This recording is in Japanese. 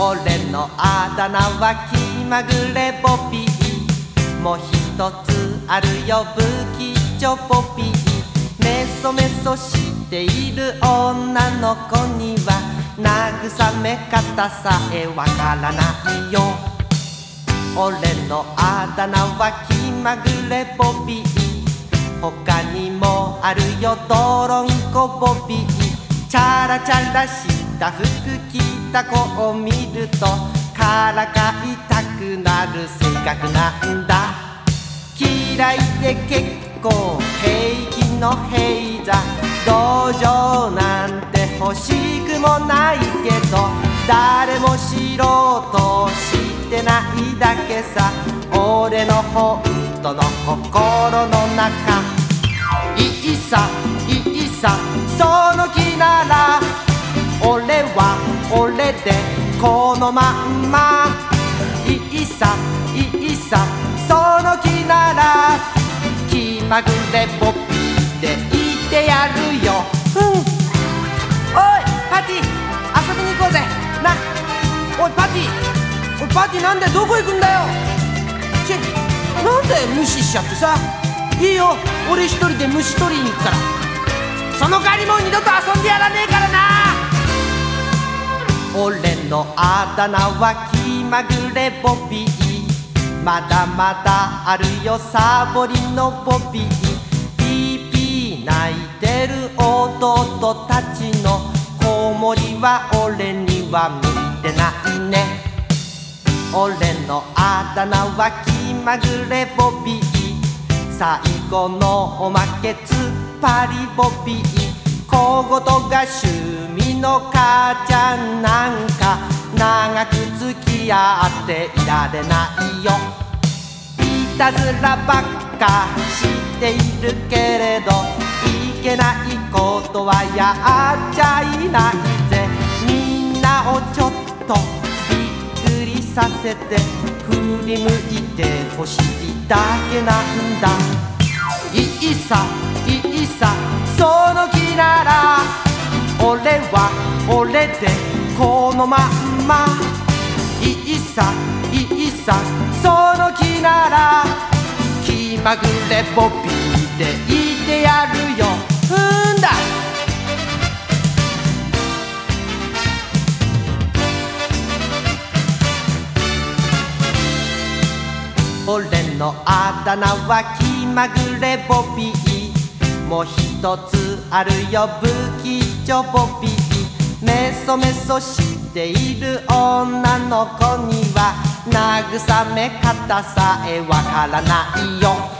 俺のあだ名は気まぐれボピー。もう一つあるよ不吉祥ボピーメソメソしている女の子には慰め方さえわからないよ。俺のあだ名は気まぐれボピー。他にもあるよドロンコボピー。チャラチャラしてた服着た子を見るとからかいたくなる性格なんだ。嫌いで結構平気の平座。同情なんて欲しくもないけど誰も知ろうとしてないだけさ。俺の本当の心の中。いいさいいさその気ならこのまんま。いいさいいさその気なら気まぐれボピーでいてやるよ。うん。おいパティ遊びに行こうぜ。なおいパティおいパティなんでどこ行くんだよ。ちなんで無視しちゃってさ。いいよ俺一人で虫取りに行くから。その代わりもう二度と遊んでやらねえからな。俺のあだ名は気まぐれボビー。まだまだあるよサボりのボビー。ピーピー泣いてる弟たちの子守は俺には向いてないね。俺のあだ名は気まぐれボビー。最後のおまけつっぱりボビー。小言が趣味の母ちゃんなんか長く付き合っていられないよ。いたずらばっかしているけれどいけないことはやっちゃいないぜ。みんなをちょっとびっくりさせて振り向いてほしいだけなんだ。いいさいいさその気なら俺でこのまんま。いいさいいさその気なら気まぐれボビーでいてやるよ。うんだ。俺のあだ名は気まぐれボビー。もう一つあるよ不吉祥ボビー。メソメソしている女の子には慰め方さえわからないよ。